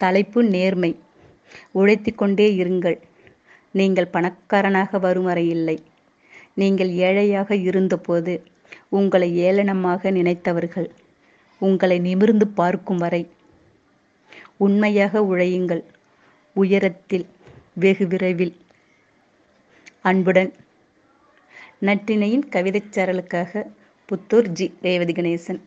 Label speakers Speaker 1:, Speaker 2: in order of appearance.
Speaker 1: தலைப்பு நேர்மை. உழைத்து கொண்டே இருங்கள். நீங்கள் பணக்காரனாக வரும் வரை இல்லை. நீங்கள் ஏழையாக இருந்தபோது உங்களை ஏளனமாக நினைத்தவர்கள் உங்களை நிமிர்ந்து பார்க்கும் வரை. உண்மையாக உழையுங்கள். உயரத்தில் வெகு விரைவில். அன்புடன். நட்டினையின் கவிதைச் சாரலுக்காக புத்தூர் ஜி. ரேவதி கணேசன்.